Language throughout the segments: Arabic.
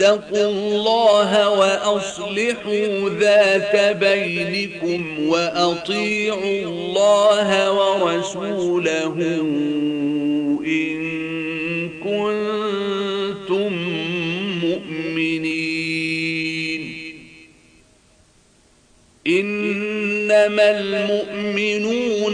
فاتقوا الله وأصلحوا ذات بينكم وأطيعوا الله ورسوله إن كنتم مؤمنين. إنما المؤمنون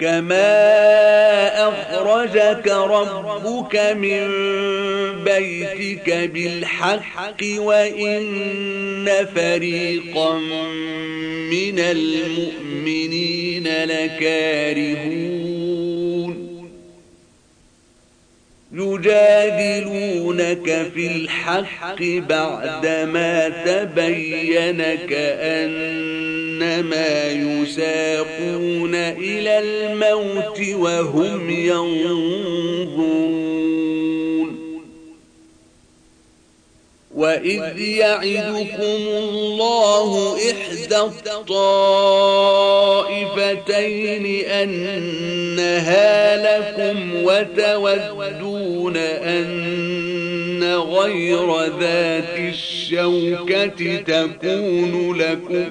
كما أخرجك ربك من بيتك بالحق وإن فريقا من المؤمنين لكارهون يجادلونك في الحق بعدما تبين كأنما يساقون إلى الموت وهم ينظرون. وإذ يعدكم الله إحدى الطائفتين أنها لكم وتودون أن غير ذات الشوكة تكون لكم.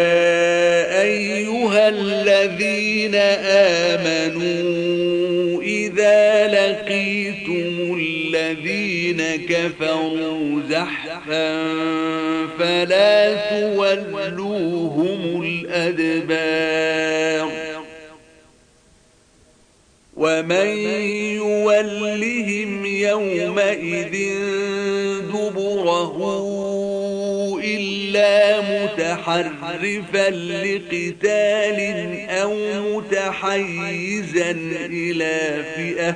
كفروا زحفا فلا تولوهم الأدبار. ومن يولهم يومئذ دبره إلا متحرفا لقتال أو متحيزا إلى فئة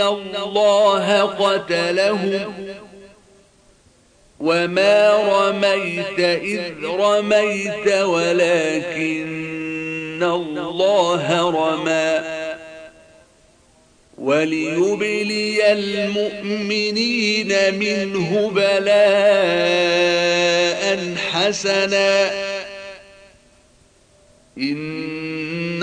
الله قتلهم وما رميت إذ رميت ولكن الله رمى وليبلي المؤمنين منه بلاء حسنا إن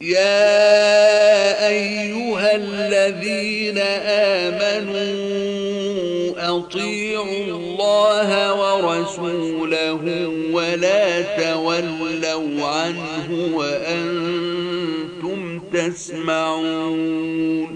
يا أيها الذين آمنوا أطيعوا الله ورسوله ولا تولوا عنه وأنتم تسمعون.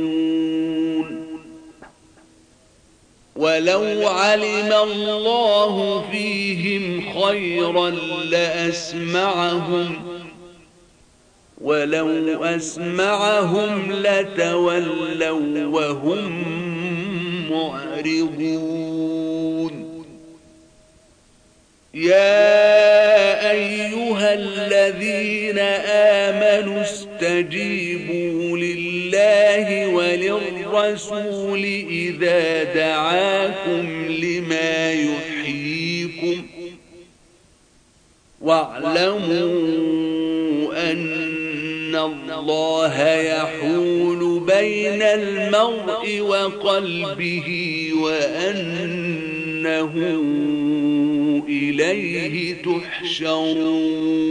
ولو علم الله فيهم خيرا لأسمعهم ولو أسمعهم لتولوا وهم معرضون. يا أيها الذين آمنوا استجيبوا لله وللرسول إذا دعاكم لما يحييكم واعلموا أن الله يحول بين المرء وقلبه وأنه إليه تحشرون.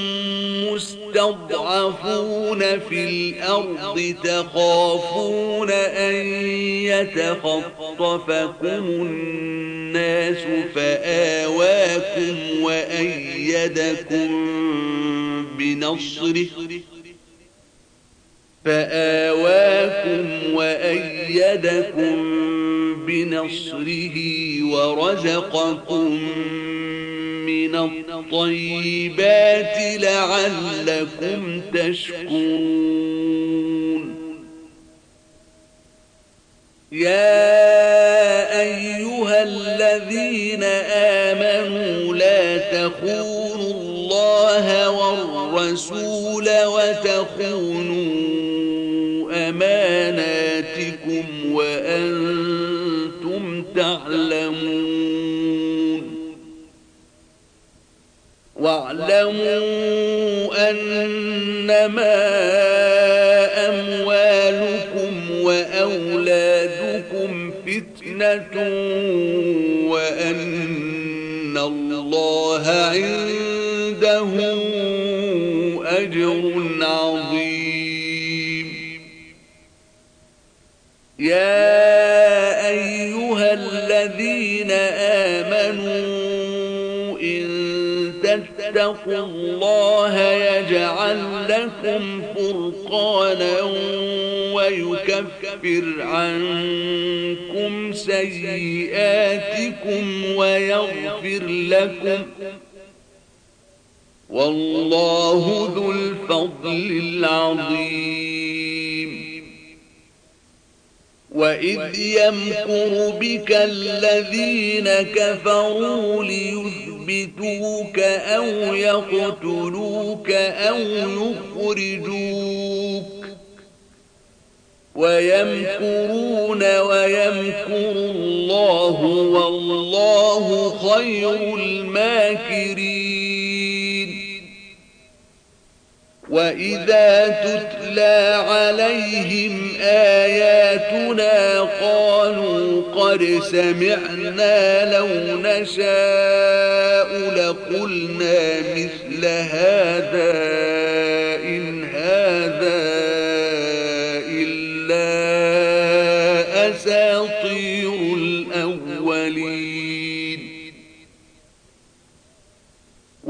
مستضعفون في الأرض تخافون أن يتخطفكم الناس فآواكم وأيدكم بنصره فآواكم وأيدكم بنصره ورزقكم من الطيبات لعلكم تشكرون. يا واعلموا أنما أموالكم وأولادكم فتنة وأن الله عنده تتقوا الله يجعل لكم فرقانا ويكفر عنكم سيئاتكم ويغفر لكم والله ذو الفضل العظيم. وإذ يمكر بك الذين كفروا ليثبتوا يثبتوك أو يقتلوك أو يخرجوك ويمكرون ويمكر الله والله خير الماكرين وإذا تتلى عليهم آياتنا قالوا قد سمعنا لو نشاء لقلنا مثل هذا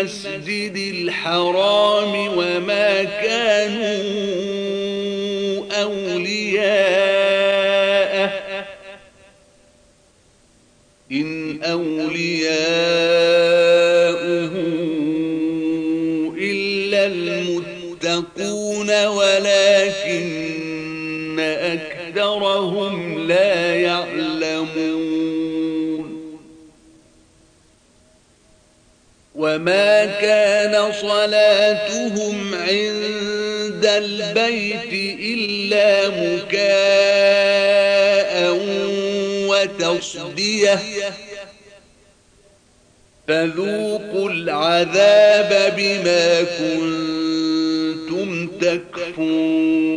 المسجد الحرام وما كانوا أولياءه. إن أولياءه إلا المتقون ولكن أكثرهم لا يعلمون وما كان صلاتهم عند البيت إلا مكاء وتصديه فذوقوا العذاب بما كنتم تكفون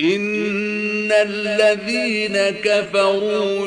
إن الذين كفروا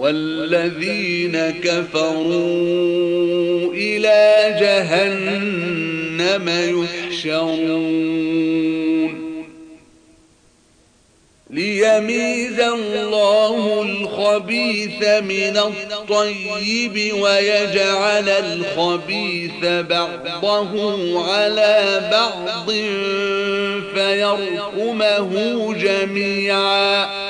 والذين كفروا إلى جهنم يحشرون. ليميز الله الخبيث من الطيب ويجعل الخبيث بعضه على بعض فيرقمه جميعا.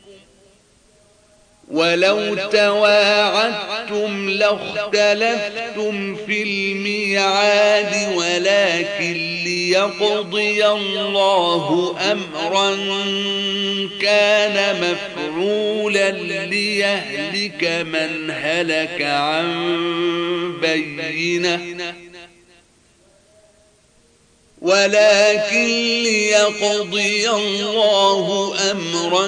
ولو تواعدتم لاختلفتم في الميعاد ولكن ليقضي الله أمرا كان مفعولا ليهلك من هلك عن بينة. ولكن ليقضي الله أمرا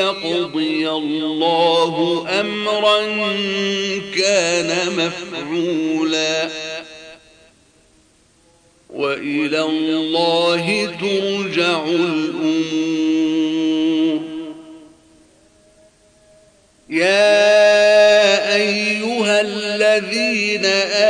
ليقضي الله أمرا كان مفعولا. وإلى الله ترجع الأمور. يا أيها الذين آمنوا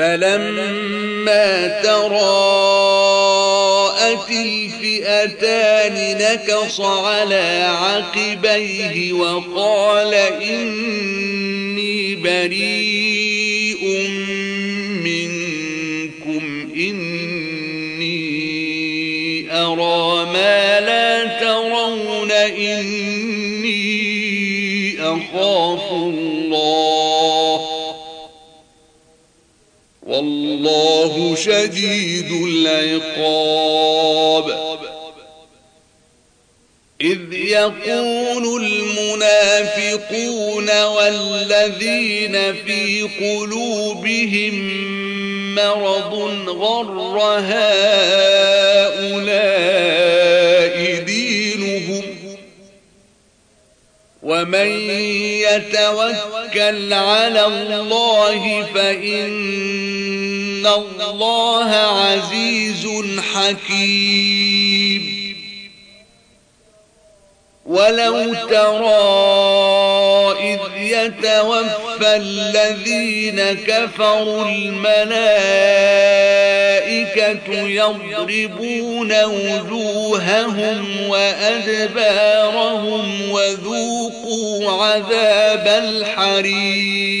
فلما تراءت الفئتان نكص على عقبيه وقال إني بريء والله شديد العقاب. إذ يقول المنافقون والذين في قلوبهم مرض غر هؤلاء دينهم ومن يتوكل على الله فإن الله عزيز حكيم ولو ترى إذ يتوفى الذين كفروا الملائكة يضربون وجوههم وأدبارهم وذوقوا عذاب الحريق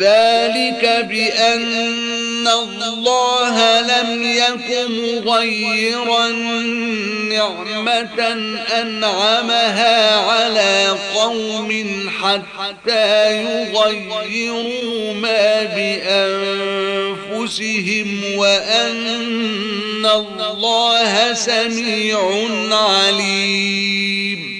ذلك بأن الله لم يكن مغيرا نعمة أنعمها على قوم حتى يغيروا ما بأنفسهم وأن الله سميع عليم.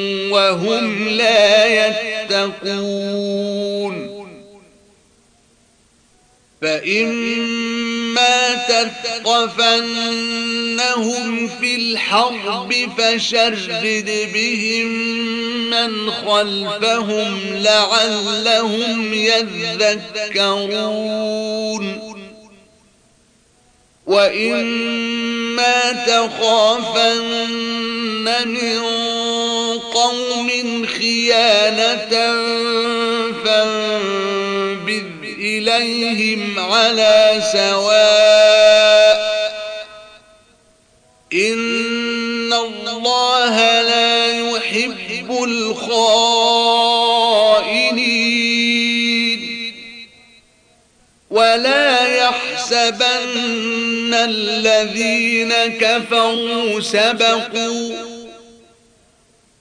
وهم لا يتقون. فإما تثقفنهم في الحرب فشرد بهم من خلفهم لعلهم يذكرون. وإما تخافن من قوم خيانة فانبذ إليهم على سواء إن الله لا يحب الخائنين ولا يحسبن الذين كفروا سبقوا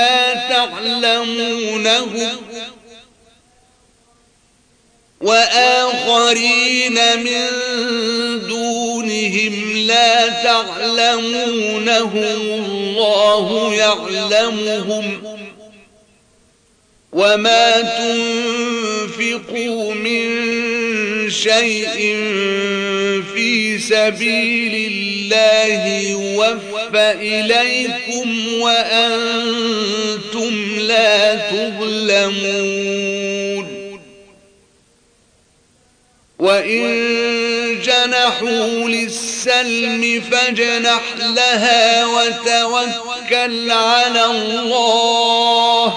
لا تعلمونهم وآخرين من دونهم لا تعلمونهم الله يعلمهم وما تنفقوا من شيء في سبيل الله يوفى إليكم وأنتم لا تظلمون. وإن جنحوا للسلم فاجنح لها وتوكل على الله.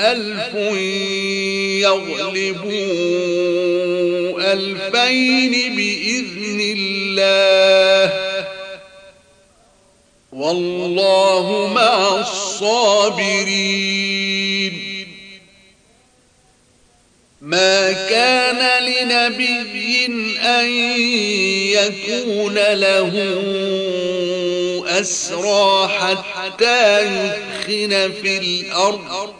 ألف يغلبوا ألفين بإذن الله. والله مع الصابرين. ما كان لنبي أن يكون له أسرى حتى يثخن في الأرض.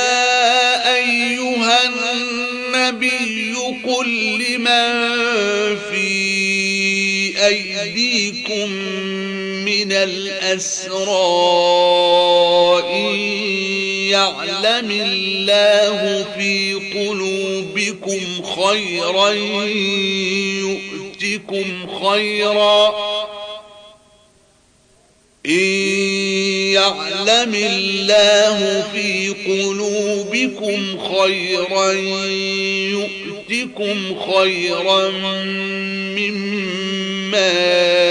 من الأسرى يعلم الله في قلوبكم خيرا يؤتكم خيرا. إن يعلم الله في قلوبكم خيرا يؤتكم خيرا مما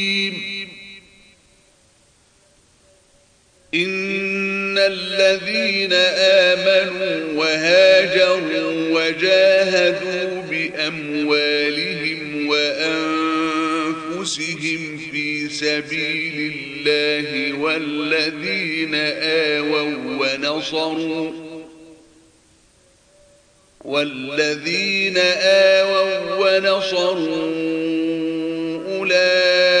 إن الذين آمنوا وهاجروا وجاهدوا بأموالهم وأنفسهم في سبيل الله والذين آووا ونصروا والذين آووا ونصروا أولئك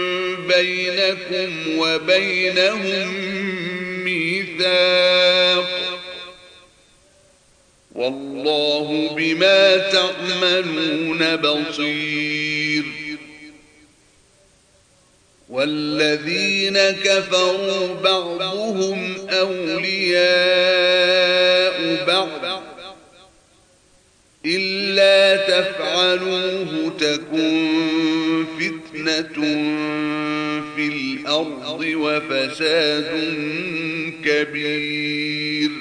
بينكم وبينهم ميثاق. والله بما تعملون بصير. والذين كفروا بعضهم أولياء بعض. إلا تفعلوه تكن فتنة في الأرض وفساد كبير.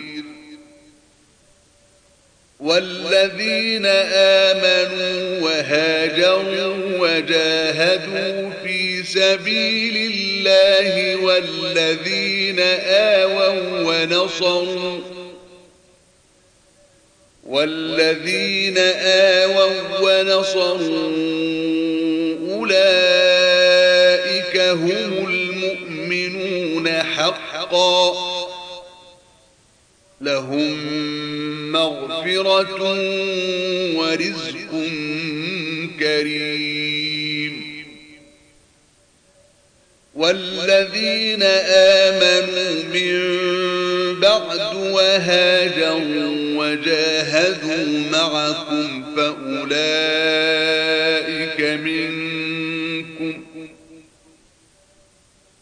والذين آمنوا وهاجروا وجاهدوا في سبيل الله والذين آووا ونصروا والذين آووا ونصروا أولئك هم المؤمنون حقا. لهم مغفرة ورزق كريم. والذين آمنوا من بعد وهاجروا وجاهدوا معكم فأولئك منكم